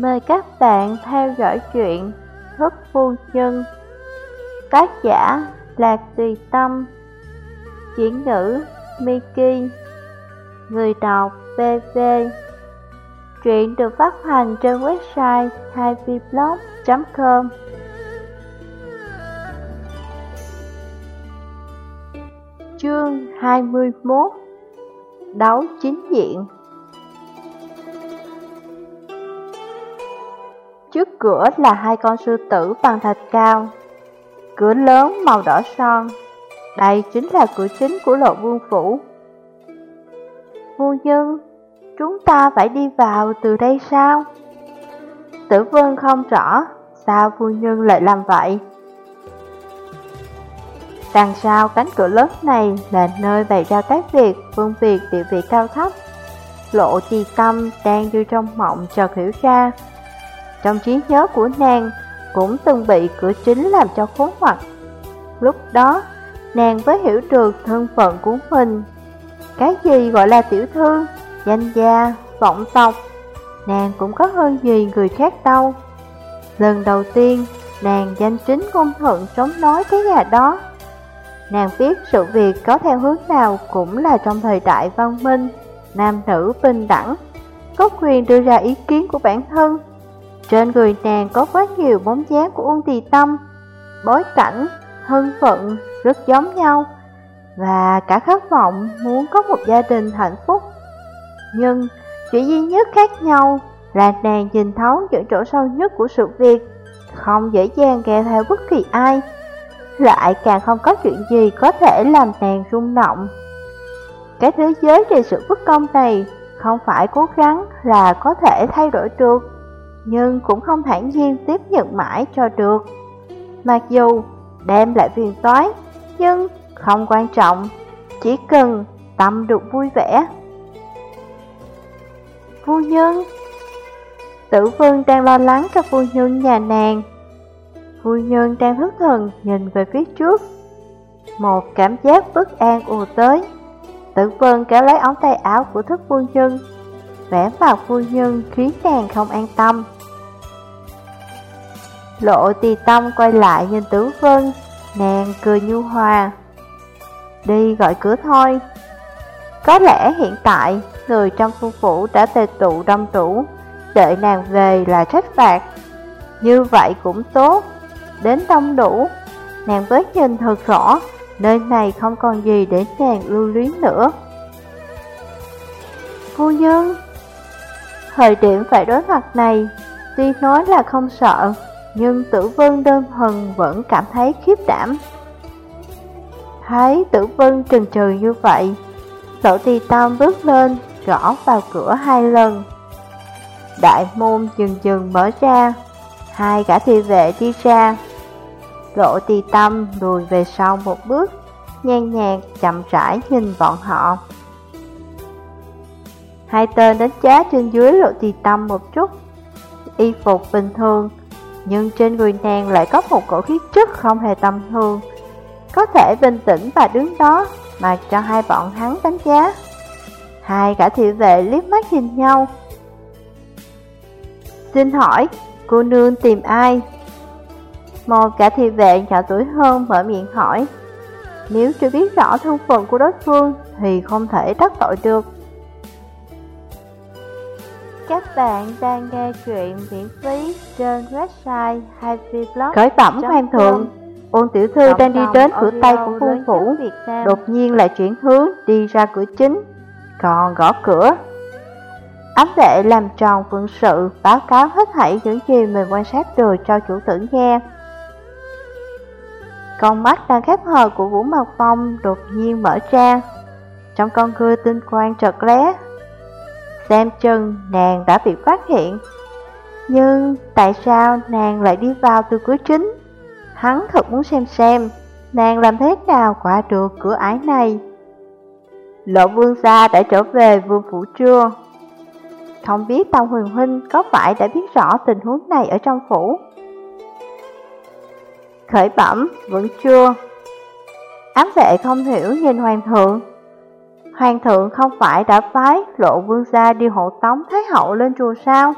Mời các bạn theo dõi chuyện Thức Phu Nhân. Tác giả Lạc Tùy Tâm. Chuyển ngữ Miki. Người đọc BV Truyện được phát hành trên website 2vblog.com Chương 21 Đấu chính diện. Cửa là hai con sư tử bằng thạch cao Cửa lớn màu đỏ son Đây chính là cửa chính của lộ vương phủ Phu nhân, chúng ta phải đi vào từ đây sao? Tử vân không rõ Sao phu nhân lại làm vậy? Đằng sau cánh cửa lớn này là nơi bày ra các việc, phương việc địa vị cao thấp. Lộ trì tâm đang như trong mộng chợt hiểu ra. Trong trí nhớ của nàng cũng từng bị cửa chính làm cho khốn hoặc. Lúc đó, nàng mới hiểu được thân phận của mình. Cái gì gọi là tiểu thư, danh gia, vọng tộc, nàng cũng có hơn gì người khác đâu. Lần đầu tiên, nàng danh chính ngôn thuận chống nói cái nhà đó Nàng biết sự việc có theo hướng nào cũng là trong thời đại văn minh, nam nữ bình đẳng, có quyền đưa ra ý kiến của bản thân. Trên người nàng có quá nhiều bóng dáng của Uông Tì Tâm, bối cảnh, thân phận rất giống nhau, và cả khát vọng muốn có một gia đình hạnh phúc. Nhưng chỉ duy nhất khác nhau là nàng nhìn thấu những chỗ sâu nhất của sự việc, không dễ dàng nghe theo bất kỳ ai lại càng không có chuyện gì có thể làm nàng rung động. Cái thế giới về sự bất công này không phải cố gắng là có thể thay đổi được, nhưng cũng không thản nhiên tiếp nhận mãi cho được. Mặc dù đem lại phiền toái, nhưng không quan trọng, chỉ cần tâm được vui vẻ. Phu nhân Tử vương đang lo lắng cho phu nhân nhà nàng Phu nhân đang thức thần nhìn về phía trước Một cảm giác bất an ùa tới Tử Vương kéo lấy ống tay áo của thức phu nhân Vẽ vào phu nhân khiến nàng không an tâm Lộ tì tâm quay lại nhìn tử vân Nàng cười nhu hòa Đi gọi cửa thôi Có lẽ hiện tại Người trong phu phủ đã tề tụ đông đủ Đợi nàng về là trách phạt Như vậy cũng tốt đến đông đủ. Nàng với nhìn thật rõ, nơi này không còn gì để nàng lưu luyến nữa. Phu nhân Thời điểm phải đối mặt này, tuy nói là không sợ, nhưng tử vân đơn thuần vẫn cảm thấy khiếp đảm. Thấy tử vân trừng trừ như vậy, lộ tì tam bước lên, gõ vào cửa hai lần. Đại môn dừng dừng mở ra, hai gã thị vệ đi ra, Lộ tì tâm lùi về sau một bước, nhan nhạt chậm rãi nhìn bọn họ. Hai tên đánh giá trên dưới lộ tì tâm một chút, y phục bình thường, nhưng trên người nàng lại có một cổ khí chất không hề tầm thường. Có thể bình tĩnh và đứng đó mà cho hai bọn hắn đánh giá. Hai cả thị vệ liếc mắt nhìn nhau. Xin hỏi, cô nương tìm ai? Một cả thị vệ nhỏ tuổi hơn mở miệng hỏi Nếu chưa biết rõ thân phận của đối phương thì không thể đắc tội được các bạn đang nghe chuyện miễn phí trên website 2vblog Khởi bẩm hoàng thượng. Ôn tiểu thư đang đi đến cửa Tây của phu phủ Đột nhiên lại chuyển hướng đi ra cửa chính Còn gõ cửa. Ám vệ làm tròn phận sự báo cáo hết thảy những gì mình quan sát được cho chủ tử nghe. Con mắt đang khép hờ của Vũ Mạc Phong đột nhiên mở ra. Trong con ngươi tinh quang trật lé Xem chừng nàng đã bị phát hiện. Nhưng tại sao nàng lại đi vào từ cửa chính? Hắn thật muốn xem xem Nàng làm thế nào qua được cửa ải này. Lộ vương gia đã trở về vương phủ trưa, Không biết Tàu Huyền Huynh có phải đã biết rõ tình huống này ở trong phủ? Khởi bẩm, vẫn chưa. Ám vệ không hiểu nhìn hoàng thượng. Hoàng thượng không phải đã phái lộ vương gia đi hộ tống Thái hậu lên chùa sao?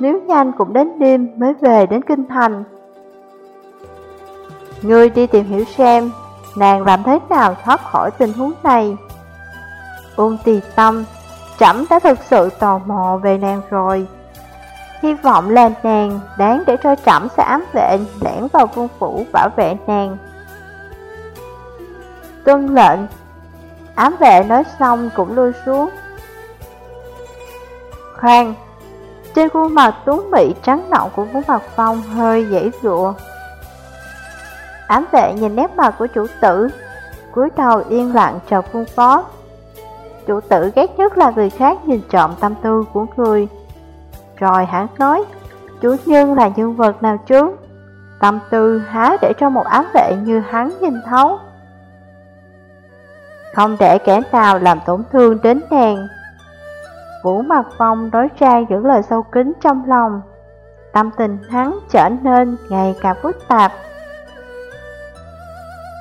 nếu nhanh cũng đến đêm mới về đến Kinh Thành. Ngươi đi tìm hiểu xem, nàng làm thế nào thoát khỏi tình huống này. Ôn tì tâm, trẫm đã thực sự tò mò về nàng rồi. Hy vọng là nàng đáng để cho trẫm sẽ ám vệ lẻn vào vương phủ bảo vệ nàng. Tuân lệnh, ám vệ nói xong cũng lui xuống. Khoan, trên khuôn mặt tuấn mỹ trắng nọng của Vũ Mặt Phong hơi dễ dụa. Ám vệ nhìn nét mặt của chủ tử, cúi đầu yên lặng chờ phương phó. Chủ tử ghét nhất là người khác nhìn trộm tâm tư của người. Rồi hắn nói, chủ nhân là nhân vật nào chứ? Tâm tư há để cho một ám vệ như hắn nhìn thấu. Không để kẻ nào làm tổn thương đến nàng. Vũ Mặt Phong đối ra những lời sâu kín trong lòng. Tâm tình hắn trở nên ngày càng phức tạp.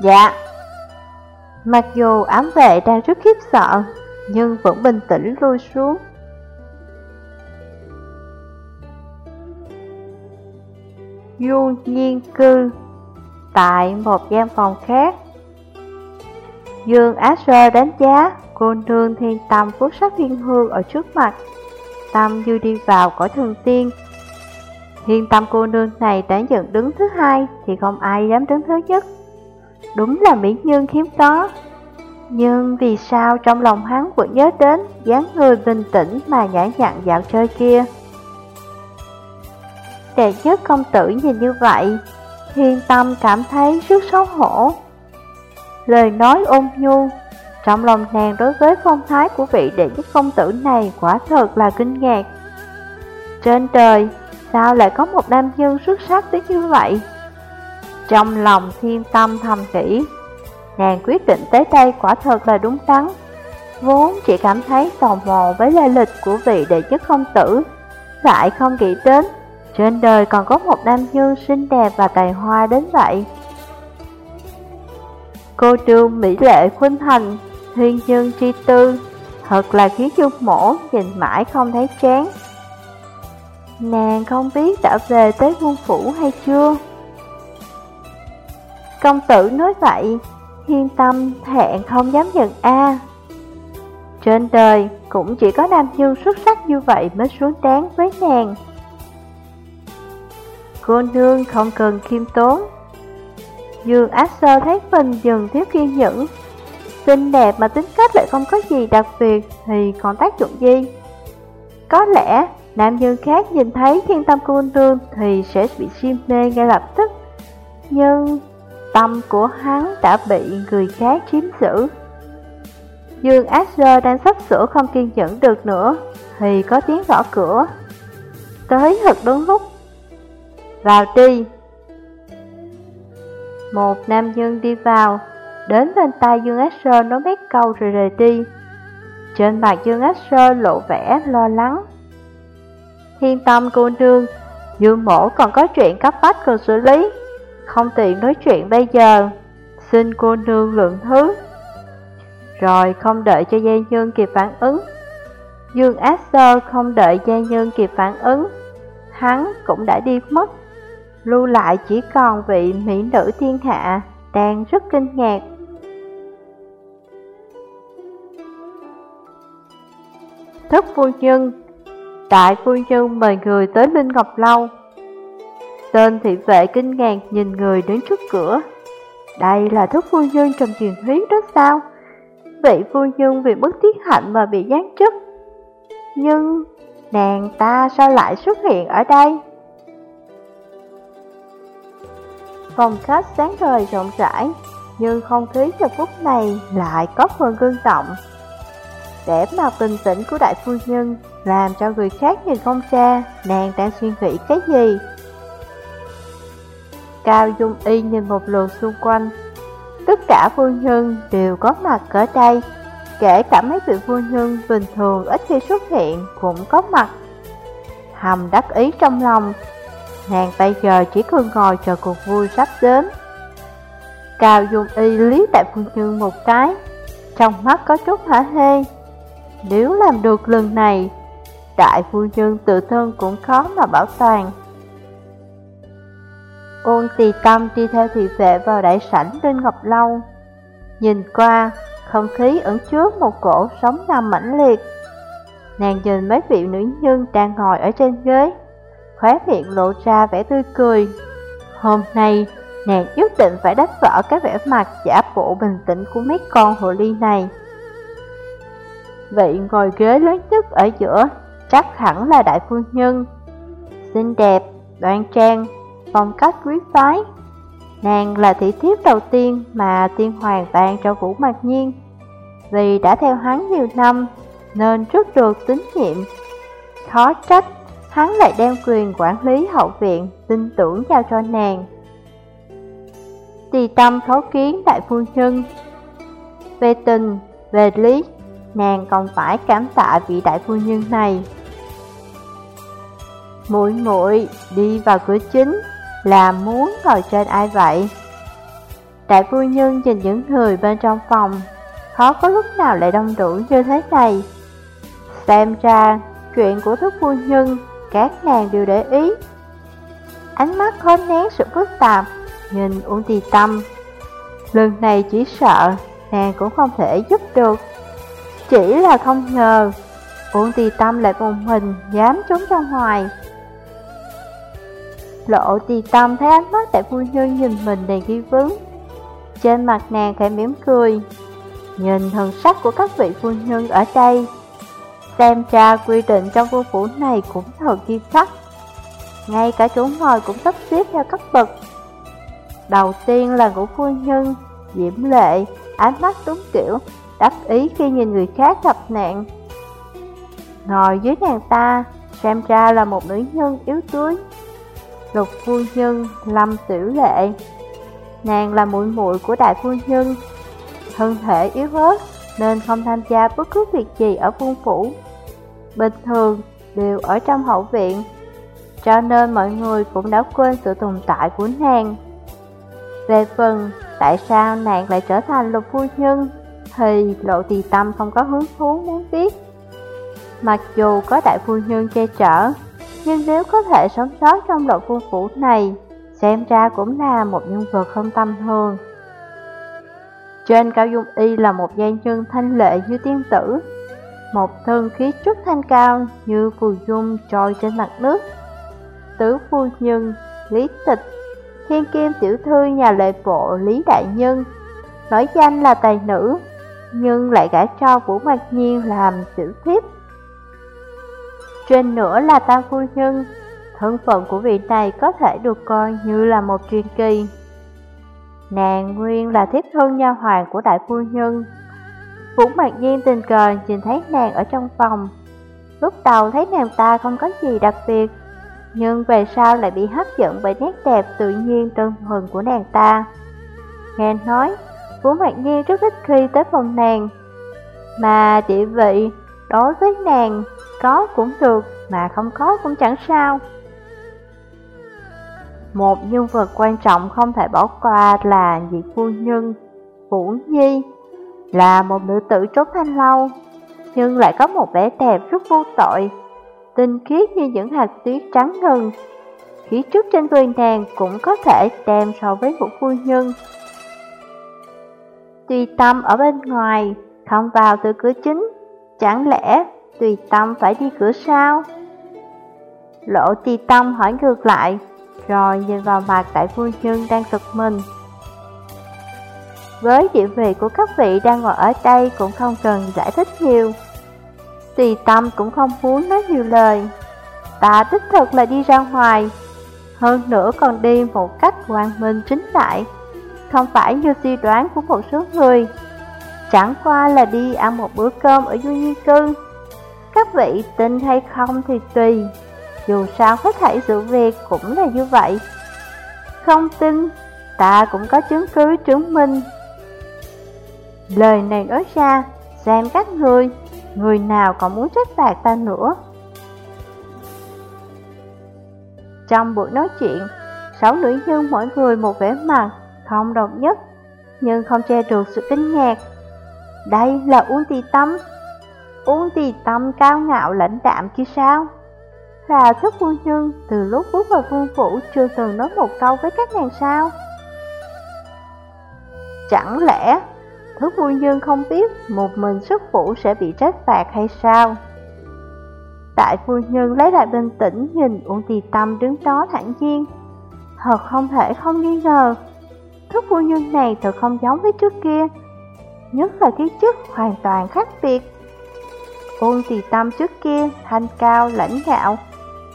Dạ. Mặc dù ám vệ đang rất khiếp sợ, nhưng vẫn bình tĩnh lui xuống. Du nhiên cư Tại một gian phòng khác Dương Á Sơ đánh giá, cô nương thiên tâm quốc sắc thiên hương ở trước mặt. Tâm như đi vào cõi thường tiên. Thiên tâm cô nương này đã dựng đứng thứ hai Thì không ai dám đứng thứ nhất. Đúng là mỹ nhân khiếm có. Nhưng vì sao trong lòng hắn vẫn nhớ đến dáng người bình tĩnh mà nhã nhặn dạo chơi kia? Đệ nhất công tử nhìn như vậy, Thiên tâm cảm thấy rất xấu hổ. Lời nói ôn nhu. Trong lòng nàng đối với phong thái của vị đệ nhất công tử này quả thật là kinh ngạc. Trên trời, sao lại có một nam nhân xuất sắc tới như vậy? Trong lòng thiên tâm thầm nghĩ, Nàng quyết định tới đây quả thật là đúng đắn. Vốn chỉ cảm thấy tò mò với lai lịch của vị đệ nhất công tử, Lại không nghĩ đến Trên đời còn có một nam nhân xinh đẹp và tài hoa đến vậy. Cô trương mỹ lệ khuynh thành Thiên nhân tri tư Thật là khiến dung mổ nhìn mãi không thấy chán Nàng không biết đã về tới quân phủ hay chưa Công tử nói vậy, thiên tâm thẹn không dám nhận A. Trên đời cũng chỉ có nam nhân xuất sắc như vậy mới xuống đáng với nàng. Cô nương không cần khiêm tốn. Dương Ác Sơ thấy mình dừng thiếu kiên nhẫn. Xinh đẹp mà tính cách lại không có gì đặc biệt thì còn tác dụng gì? Có lẽ nam nhân khác nhìn thấy thiên tâm của anh nương thì sẽ bị sim mê ngay lập tức. Nhưng Tâm của hắn đã bị người khác chiếm giữ Dương Ác Sơ đang sắp sửa không kiên nhẫn được nữa Thì có tiếng gõ cửa Tới thật đúng lúc Vào đi một nam nhân đi vào Đến bên tay Dương Ác Sơ nói mấy câu rồi rời đi Trên mặt Dương Ác Sơ lộ vẻ lo lắng Thiên tâm cô nương Dương mổ còn có chuyện cấp bách cần xử lý không tiện nói chuyện bây giờ, xin cô nương lượng thứ. Rồi không đợi cho gia nhân kịp phản ứng. Dương Ác Sơ không đợi gia nhân kịp phản ứng, hắn cũng đã đi mất. Lưu lại chỉ còn vị mỹ nữ thiên hạ, đang rất kinh ngạc. Thức phu nhân Đại phu nhân mời người tới Linh Ngọc Lâu Tên thị vệ kinh ngạc nhìn người đến trước cửa. Đây là thức phu nhân trong truyền thuyết đó sao? Vị phu nhân vì bất tiết hạnh mà bị giáng chức. Nhưng nàng ta sao lại xuất hiện ở đây? Phòng khách sáng thời rộng rãi, nhưng không khí giờ phút này lại có phần gương trọng. Vẻ mặt bình tĩnh của đại phu nhân làm cho người khác nhìn không ra nàng đang suy nghĩ cái gì. Cao Dung Y nhìn một lượt xung quanh Tất cả phu nhân đều có mặt ở đây Kể cả mấy vị phu nhân bình thường ít khi xuất hiện cũng có mặt Hầm đắc ý trong lòng Nàng bây giờ chỉ còn ngồi chờ cuộc vui sắp đến Cao Dung Y lý đại phương nhân một cái Trong mắt có chút hả hê Nếu làm được lần này đại phu nhân tự thân cũng khó mà bảo toàn. Ôn tì tâm đi theo thị vệ vào đại sảnh trên Ngọc Lâu. Nhìn qua, không khí ẩn chứa một cổ sống nằm mãnh liệt. Nàng nhìn mấy vị nữ nhân đang ngồi ở trên ghế, khóe miệng lộ ra vẻ tươi cười. Hôm nay, nàng nhất định phải đánh vỡ cái vẻ mặt giả bộ bình tĩnh của mấy con hồ ly này. Vị ngồi ghế lớn nhất ở giữa chắc hẳn là đại phu nhân. Xinh đẹp, đoan trang, phong cách quý phái. Nàng là thị thiếp đầu tiên mà tiên hoàng ban cho Vũ Mạc Nhiên. Vì đã theo hắn nhiều năm nên rất được tín nhiệm. Khó trách, hắn lại đem quyền quản lý hậu viện tin tưởng giao cho nàng. Tỳ tâm thấu kiến đại phu nhân Về tình, về lý, nàng còn phải cảm tạ vị đại phu nhân này. Muội muội đi vào cửa chính là muốn ngồi trên ai vậy? Đại phu nhân nhìn những người bên trong phòng, khó có lúc nào lại đông đủ như thế này. Xem ra, chuyện của thức phu nhân, các nàng đều để ý. Ánh mắt khó nén sự phức tạp, nhìn Uông tì tâm. Lần này chỉ sợ, nàng cũng không thể giúp được. Chỉ là không ngờ, Uông tì tâm lại một mình dám trốn ra ngoài. Lộ tì tâm thấy ánh mắt tại phu nhân nhìn mình đầy ghi vấn. Trên mặt nàng khẽ mỉm cười, nhìn thần sắc của các vị phu nhân ở đây. Xem ra quy định trong vương phủ này cũng thật nghiêm khắc. Ngay cả chỗ ngồi cũng sắp xếp theo cấp bậc. Đầu tiên là ngũ phu nhân, diễm lệ, ánh mắt đúng kiểu, đắc ý khi nhìn người khác gặp nạn. Ngồi dưới nàng ta, xem ra là một nữ nhân yếu đuối, lục phu nhân Lâm Tiểu Lệ. Nàng là muội muội của đại phu nhân, thân thể yếu ớt nên không tham gia bất cứ việc gì ở vương phủ. Bình thường đều ở trong hậu viện, cho nên mọi người cũng đã quên sự tồn tại của nàng. Về phần tại sao nàng lại trở thành lục phu nhân thì lộ tỳ tâm không có hứng thú muốn biết. Mặc dù có đại phu nhân che chở, nhưng nếu có thể sống sót trong đội quân phủ này, xem ra cũng là một nhân vật không tâm thường. Trên Cao Dung Y là một giai nhân thanh lệ như tiên tử, một thân khí trúc thanh cao như phù dung trôi trên mặt nước. Tứ phu nhân, lý tịch, thiên kim tiểu thư nhà lệ bộ Lý Đại Nhân, nói danh là tài nữ, nhưng lại gả cho Vũ Mạc Nhiên làm tiểu thiếp. Trên nữa là tam phu nhân, thân phận của vị này có thể được coi như là một truyền kỳ. Nàng nguyên là thiếp thân nha hoàng của đại phu nhân. Vũ Mạc Nhiên tình cờ nhìn thấy nàng ở trong phòng. Lúc đầu thấy nàng ta không có gì đặc biệt, nhưng về sau lại bị hấp dẫn bởi nét đẹp tự nhiên đơn thuần của nàng ta. Nghe nói, Vũ Mạc Nhiên rất thích khi tới phòng nàng, mà địa vị đối với nàng có cũng được, mà không có cũng chẳng sao. Một nhân vật quan trọng không thể bỏ qua là vị phu nhân Vũ Nhi, là một nữ tử trốn thanh lâu, nhưng lại có một vẻ đẹp rất vô tội, tinh khiết như những hạt tuyết trắng ngừng Khí trước trên người nàng cũng có thể đem so với một phu nhân. Tùy tâm ở bên ngoài, không vào từ cửa chính, chẳng lẽ tùy tâm phải đi cửa sau? Lộ tùy tâm hỏi ngược lại, rồi nhìn vào mặt đại phu nhân đang giật mình. Với địa vị của các vị đang ngồi ở đây cũng không cần giải thích nhiều. Tùy tâm cũng không muốn nói nhiều lời. Ta đích thực là đi ra ngoài, hơn nữa còn đi một cách hoàn minh chính đại, không phải như suy đoán của một số người. Chẳng qua là đi ăn một bữa cơm ở du nhiên cư. Các vị tin hay không thì tùy, dù sao hết thảy sự việc cũng là như vậy. Không tin, ta cũng có chứng cứ chứng minh. Lời này nói ra, xem các người, người nào còn muốn trách phạt ta nữa. Trong buổi nói chuyện, sáu nữ nhân mỗi người một vẻ mặt, không đồng nhất, nhưng không che được sự kinh ngạc. Đây là Uông Tì Tâm. Uống tì tâm cao ngạo lãnh đạm chứ sao Là thức quân nhân từ lúc bước vào vương phủ chưa từng nói một câu với các nàng sao Chẳng lẽ thức vui nhân không biết một mình sức phủ sẽ bị trách phạt hay sao? Đại phu nhân lấy lại bình tĩnh, nhìn Uông Tì Tâm đứng đó thẳng nhiên. Thật không thể không nghi ngờ Thức phu nhân này thật không giống với trước kia, Nhất là cái chức hoàn toàn khác biệt. Uông Tì Tâm trước kia thanh cao, lãnh gạo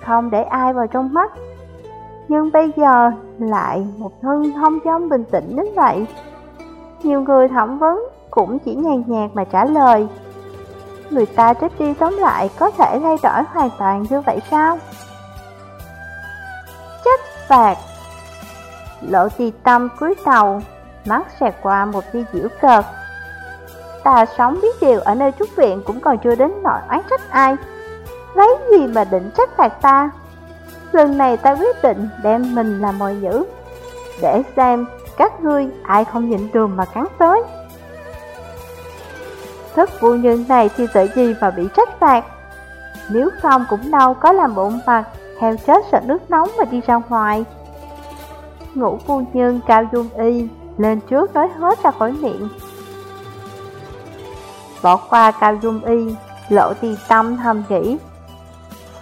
Không để ai vào trong mắt. Nhưng bây giờ lại một thân thông dong bình tĩnh đến vậy. Nhiều người thẩm vấn cũng chỉ nhàn nhạt mà trả lời. Người ta chết đi sống lại có thể thay đổi hoàn toàn như vậy sao? Chết phạt. Lộ tì tâm cúi đầu, Mắt xẹt qua một tia diễu cợt. Ta sống biết điều ở nơi trúc viện cũng còn chưa đến nỗi oán trách ai. Lấy gì mà định trách phạt ta? Lần này ta quyết định đem mình làm mồi nhữ Để xem các ngươi, ai không nhịn đường mà cắn tới. Thức vụ nhân này thì tự gì mà bị trách phạt? Nếu không cũng đâu có làm bụng mặt Heo chết sợ nước nóng mà đi ra ngoài. Ngũ phu nhân cao dung y Lên trước nói hết ra khỏi miệng. Bỏ qua cao dung y, Lộ tì tâm thầm nghĩ.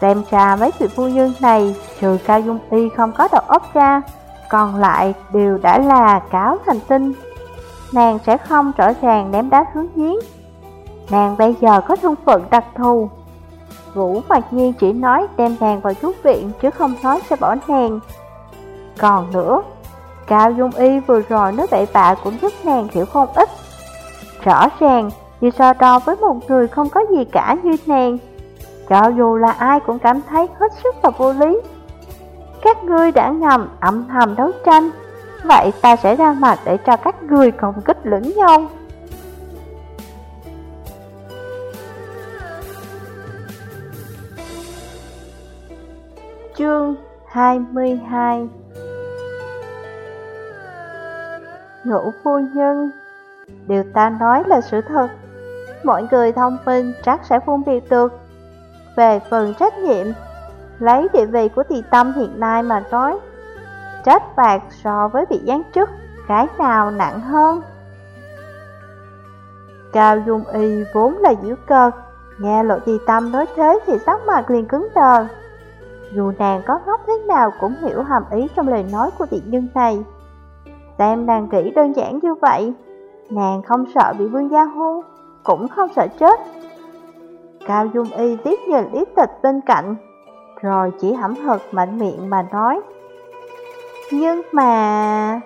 Xem ra mấy vị phu nhân này, Trừ cao dung y không có đầu óc ra còn lại đều đã là cáo thành tinh Nàng sẽ không rõ ràng ném đá hướng giếng. Nàng bây giờ có thân phận đặc thù. Vũ Mạc Nhi chỉ nói đem nàng vào chút viện chứ không nói sẽ bỏ nàng. Còn nữa, Cao Dung Y vừa rồi nói bậy bạ cũng giúp nàng hiểu không ít. Rõ ràng, vì so đo với một người không có gì cả như nàng Cho dù là ai cũng cảm thấy hết sức là vô lý. Các ngươi đã ngầm âm thầm đấu tranh, Vậy ta sẽ ra mặt để cho các ngươi công kích lẫn nhau. Chương 22 Ngũ phu nhân, Điều ta nói là sự thật. Mọi người thông minh chắc sẽ phân biệt được Về phần trách nhiệm Lấy địa vị của thị tâm hiện nay mà nói, Trách phạt so với bị giáng chức, Cái nào nặng hơn? Cao Dung Y vốn là dữ cợt, Nghe lộ thị tâm nói thế thì sắc mặt liền cứng đờ. Dù nàng có ngốc thế nào cũng hiểu hàm ý trong lời nói của tiện nhân này. Xem nàng kỹ đơn giản như vậy, Nàng không sợ bị vương gia hôn Cũng không sợ chết. Cao Dung Y tiếp nhìn lý tịch bên cạnh rồi chỉ hẩm hực mạnh miệng mà nói. Nhưng mà...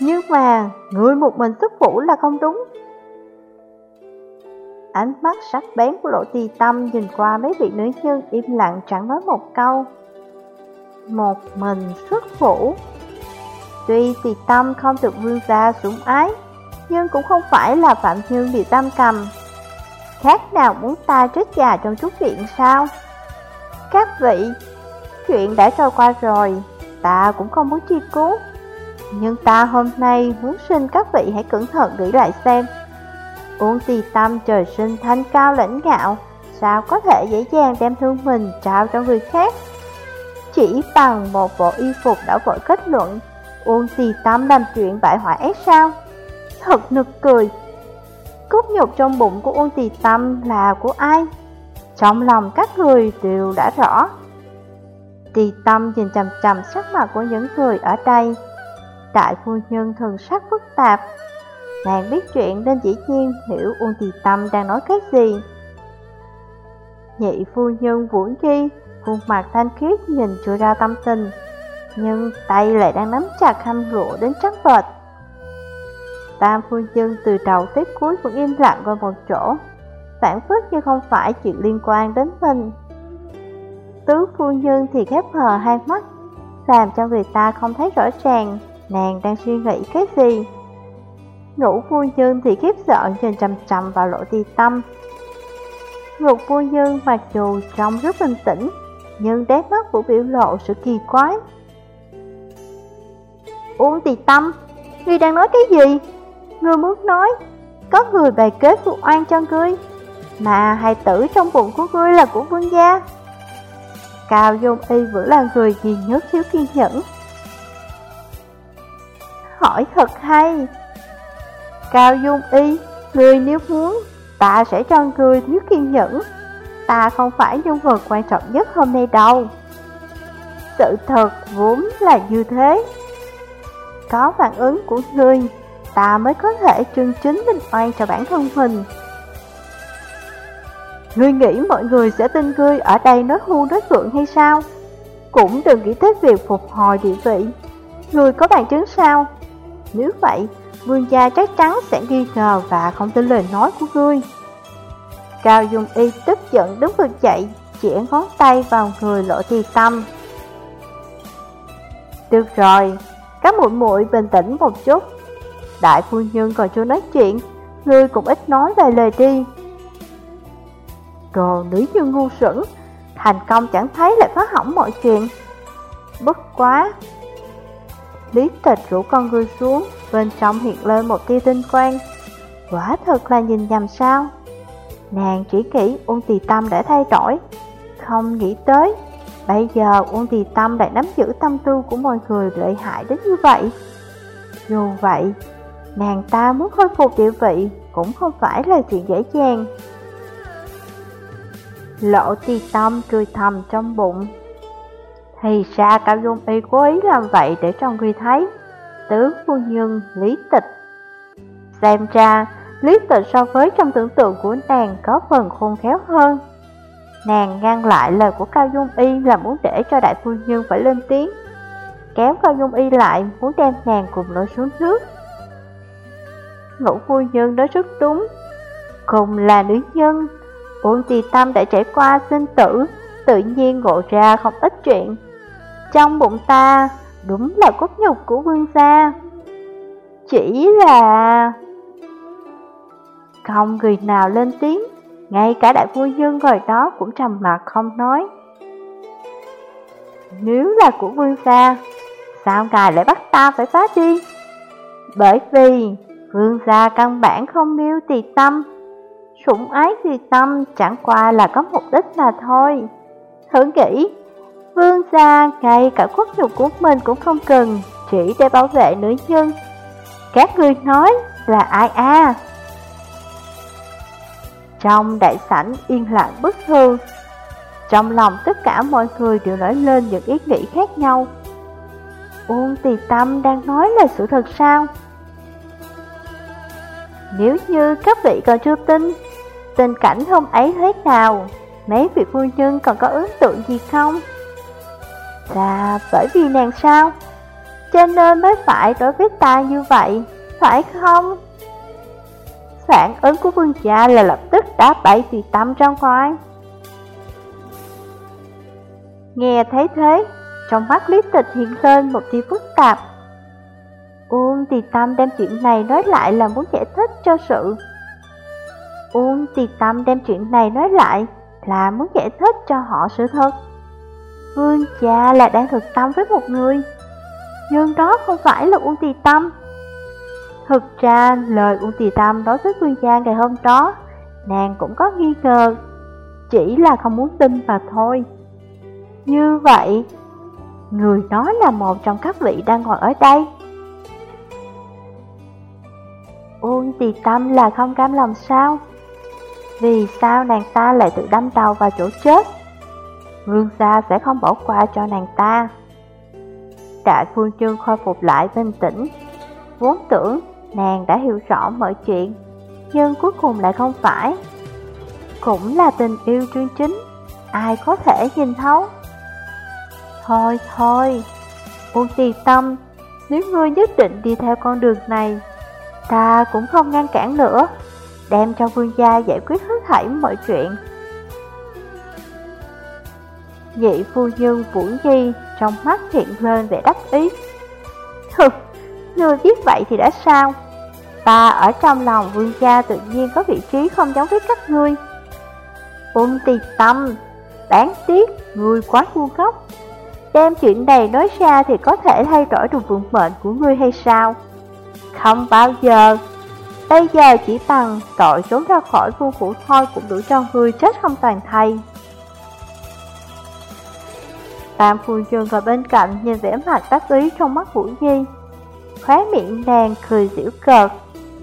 Nhưng mà, người một mình xuất phủ là không đúng. Ánh mắt sắc bén của lộ tì tâm nhìn qua mấy vị nữ nhân im lặng chẳng nói một câu. Một mình xuất phủ Tuy tì tâm không được vương gia sủng ái Nhưng cũng không phải là phạm nhân bị tam cầm. Khác nào muốn ta chết già trong chút viện sao? Các vị. Chuyện đã trôi qua rồi, Ta cũng không muốn chi cứu. Nhưng ta hôm nay muốn xin các vị hãy cẩn thận nghĩ lại xem. Uống tì tâm trời sinh thanh cao lãnh ngạo, Sao có thể dễ dàng đem thương mình trao cho người khác? Chỉ bằng một bộ y phục đã vội kết luận Uông tì tâm làm chuyện bại hoại ác sao? Thật nực cười. Cốt nhục trong bụng của Uông tì tâm là của ai? Trong lòng các người đều đã rõ Tì tâm nhìn chầm chầm sắc mặt của những người ở đây Đại phu nhân thường sắc phức tạp Nàng biết chuyện nên dĩ nhiên hiểu Uông Tì Tâm đang nói cái gì. Nhị phu nhân Vũ Chi, khuôn mặt thanh khiết nhìn chưa ra tâm tình, nhưng tay lại đang nắm chặt khăn rượu đến trắng bệt. Tam phu nhân từ đầu tới cuối vẫn im lặng ngồi một chỗ, phản phất như không phải chuyện liên quan đến mình. Tứ phu nhân thì khép hờ hai mắt, làm cho người ta không thấy rõ ràng nàng đang suy nghĩ cái gì. Ngũ phu nhân thì khiếp sợ nhìn chầm chầm vào lỗ ti tâm Ngục phu nhân mặc dù trông rất bình tĩnh Nhưng đáy mắt của biểu lộ sự kỳ quái Uống tì tâm Ngươi đang nói cái gì Ngươi muốn nói Có người bày kế phụ oan cho ngươi mà hài tử trong bụng của ngươi là của vương gia. Cao Dung Y vẫn là người duy nhất thiếu kiên nhẫn. Hỏi thật hay. Cao Dung Y, ngươi nếu muốn, ta sẽ cho ngươi thiếu kiên nhẫn. Ta không phải nhân vật quan trọng nhất hôm nay đâu. Sự thật vốn là như thế. Có phản ứng của ngươi Ta mới có thể chân chính minh oan cho bản thân mình. Ngươi nghĩ mọi người sẽ tin ngươi ở đây nói hưu nói vượng hay sao? Cũng đừng nghĩ tới việc phục hồi địa vị. Ngươi có bằng chứng sao? Nếu vậy, vương gia chắc chắn sẽ nghi ngờ và không tin lời nói của ngươi. Cao Dung Y tức giận đứng vực dậy, chỉ ngón tay vào người lộ thi tâm. Được rồi, các muội muội bình tĩnh một chút. Đại phu nhân còn chưa nói chuyện, ngươi cũng ít nói vài lời đi. Đồ nữ nhân ngu xuẩn Thành công chẳng thấy lại phá hỏng mọi chuyện. Bất quá, Lý tịch rủ con người xuống, Bên trong hiện lên một tia tinh quang. Quả thật là nhìn nhầm sao? Nàng chỉ kỹ Uông Tì Tâm đã thay đổi. Không nghĩ tới, Bây giờ Uông Tì Tâm đã nắm giữ tâm tư của mọi người lợi hại đến như vậy. Dù vậy, Nàng ta muốn khôi phục địa vị Cũng không phải là chuyện dễ dàng lỗ tì tâm cười thầm trong bụng. Thì ra Cao Dung Y cố ý làm vậy để cho người thấy. Tướng phu nhân lý tịch. Xem ra, lý tịch so với trong tưởng tượng của nàng có phần khôn khéo hơn. Nàng ngăn lại lời của Cao Dung Y là muốn để cho đại phu nhân phải lên tiếng. Kéo Cao Dung Y lại, muốn đem nàng cùng lội xuống nước. Ngũ phu nhân nói rất đúng. Cùng là nữ nhân Uông Tì Tâm đã trải qua sinh tử, tự nhiên ngộ ra không ít chuyện. Trong bụng ta, đúng là cốt nhục của vương gia. Chỉ là... Không người nào lên tiếng, ngay cả đại vua dương ngồi đó cũng trầm mặt không nói. Nếu là của vương gia, sao ngài lại bắt ta phải phá đi? Bởi vì vương gia căn bản không miêu tì tâm Sủng ái vì tâm chẳng qua là có mục đích mà thôi. Thử nghĩ, Vương gia ngay cả quốc nhục của mình cũng không cần Chỉ để bảo vệ nữ nhân. Các người nói là ai à Trong đại sảnh yên lặng bất thường, Trong lòng tất cả mọi người đều nổi lên những ý nghĩ khác nhau. Uông tì tâm đang nói là sự thật sao? Nếu như các vị còn chưa tin Tình cảnh hôm ấy thế nào? Mấy vị phu nhân còn có ấn tượng gì không? Là bởi vì nàng sao? Cho nên mới phải đối với ta như vậy, phải không? Phản ứng của vương gia là lập tức đá bậy vì tâm ra ngoài. Nghe thấy thế, trong mắt lý tịch hiện lên một tia phức tạp. Uông thì tâm đem chuyện này nói lại là muốn giải thích cho sự Uông tì tâm đem chuyện này nói lại là muốn giải thích cho họ sự thật. Vương cha là đang thực tâm với một người, nhưng đó không phải là Uông tì tâm. Thực ra lời Uông tì tâm đối với vương gia ngày hôm đó, nàng cũng có nghi ngờ, chỉ là không muốn tin mà thôi. Như vậy, người nói là một trong các vị đang ngồi ở đây. Uông tì tâm là không cam lòng sao? Vì sao nàng ta lại tự đâm đầu vào chỗ chết? Vương gia sẽ không bỏ qua cho nàng ta. Đại phương trương khôi phục lại bình tĩnh. Vốn tưởng nàng đã hiểu rõ mọi chuyện, nhưng cuối cùng lại không phải. Cũng là tình yêu chuyên chính, ai có thể nhìn thấu. Thôi thôi, Uông Tì Tâm, nếu ngươi nhất định đi theo con đường này, ta cũng không ngăn cản nữa đem cho vương gia giải quyết hết thảy mọi chuyện. Nhị phu nhân Vũ Nhi trong mắt hiện lên vẻ đắc ý. Hừ, ngươi biết vậy thì đã sao? Ta ở trong lòng vương gia tự nhiên có vị trí không giống với các ngươi. Ung tì tâm, đáng tiếc, ngươi quá ngu ngốc. Đem chuyện này nói ra thì có thể thay đổi được vận mệnh của ngươi hay sao? Không bao giờ, Bây giờ chỉ bằng tội trốn ra khỏi vương phủ thôi cũng đủ cho người chết không toàn thay. Tam phu trường ở bên cạnh nhìn vẻ mặt đắc ý trong mắt Vũ Nhi. Khóe miệng nàng cười giễu cợt,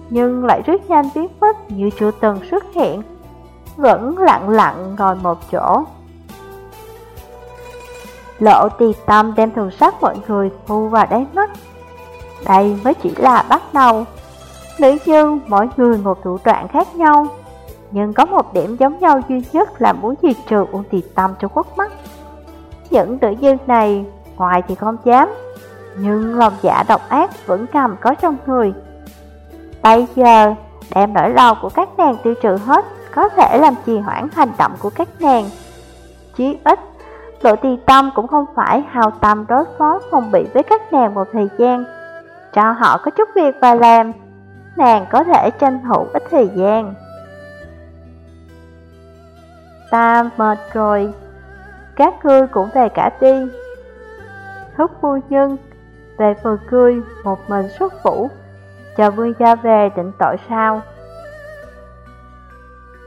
nhưng lại rất nhanh biến mất như chưa từng xuất hiện. Vẫn lặng lặng ngồi một chỗ. Lộ tì tâm đem thường sắc mọi người thu vào đáy mắt. Đây mới chỉ là bắt đầu. Nữ nhân mỗi người một thủ đoạn khác nhau, nhưng có một điểm giống nhau duy nhất là muốn diệt trừ uông tì tâm cho khuất mắt. Những nữ nhân này, ngoài thì không dám, nhưng lòng dạ độc ác vẫn cầm có trong người. Bây giờ, đem nỗi lo của các nàng tiêu trừ hết, có thể làm trì hoãn hành động của các nàng. Chí ít, lộ tì tâm cũng không phải hào tâm đối phó phòng bị với các nàng một thời gian. Cho họ có chút việc và làm, nàng có thể tranh thủ ít thời gian. Ta mệt rồi, các ngươi cũng về cả đi. Thúc phu nhân về vừa cười một mình xuất phủ, chờ vương gia về định tội sao.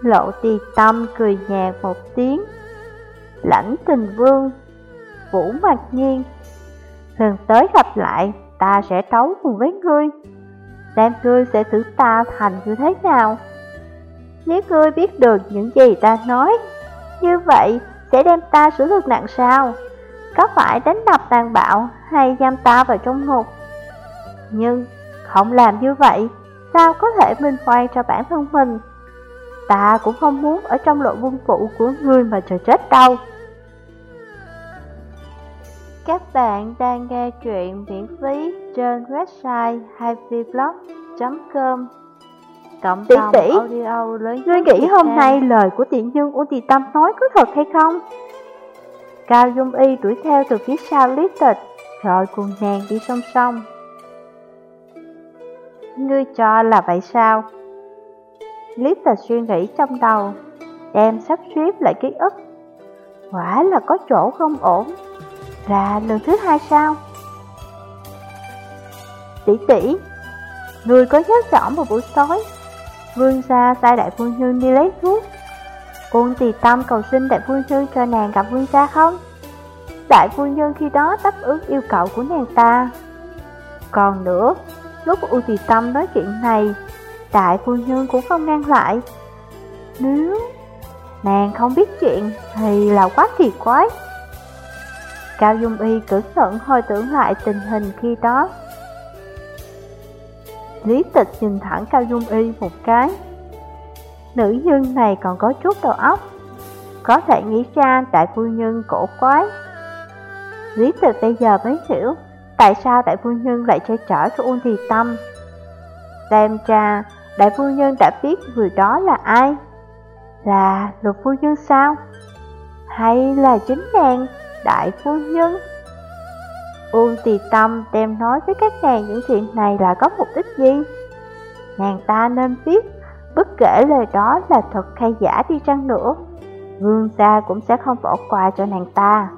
Lộ tì tâm cười nhạt một tiếng, lãnh tình vương, vũ mặc nhiên. Lần tới gặp lại, ta sẽ đấu cùng với ngươi. Xem ngươi sẽ xử ta thành như thế nào. Nếu ngươi biết được những gì ta nói, như vậy sẽ đem ta xử thực nặng sao? Có phải đánh đập tàn bạo hay giam ta vào trong ngục? Nhưng không làm như vậy, sao có thể minh oan cho bản thân mình? Ta cũng không muốn ở trong lộ vương phụ của ngươi mà chờ chết đâu. Các bạn đang nghe truyện miễn phí trên website happyblog.com Cộng tỷ tỷ, audio lớn ngươi nghĩ hôm nay lời của tiện nhân của Tì Tâm nói có thật hay không? Cao Dung Y đuổi theo từ phía sau lý tịch, rồi cùng nàng đi song song. Ngươi cho là vậy sao? Lý tịch suy nghĩ trong đầu, đem sắp xếp lại ký ức. Quả là có chỗ không ổn. Là lần thứ hai sao? Tỷ tỷ, người có nhớ rõ một buổi tối Vương gia sai đại phu nhân đi lấy thuốc Ôn tỳ tâm cầu xin đại phu nhân cho nàng gặp vương gia không? Đại phu nhân khi đó đáp ứng yêu cầu của nàng ta Còn nữa, lúc Uông tỳ tâm nói chuyện này Đại phu nhân cũng không ngăn lại Nếu nàng không biết chuyện thì là quá kỳ quái Cao Dung Y cẩn thận hồi tưởng lại tình hình khi đó. Lý tịch nhìn thẳng Cao Dung Y một cái. Nữ nhân này còn có chút đầu óc. Có thể nghĩ ra đại phu nhân cổ quái. Lý tịch bây giờ mới hiểu Tại sao đại phu nhân lại che chở cho Uông Thị Tâm. Xem ra đại phu nhân đã biết người đó là ai. Là lục phu nhân sao? Hay là chính nàng? Đại phu nhân Uông tì tâm đem nói với các nàng những chuyện này là có mục đích gì? Nàng ta nên biết, bất kể lời đó là thật hay giả đi chăng nữa, vương gia cũng sẽ không bỏ qua cho nàng ta.